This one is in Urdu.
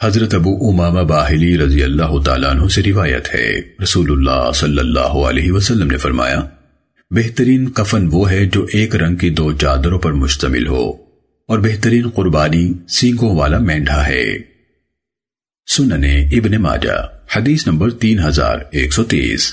حضرت ابو امامہ باہلی رضی اللہ تعالیٰ عنہ سے روایت ہے۔ رسول اللہ صلی اللہ علیہ وسلم نے فرمایا، بہترین کفن وہ ہے جو ایک رنگ کی دو چادروں پر مشتمل ہو، اور بہترین قربانی سینگوں والا مینڈھا ہے۔ سننے ابن ماجہ، حدیث نمبر تین ہزار ایک سو تیس۔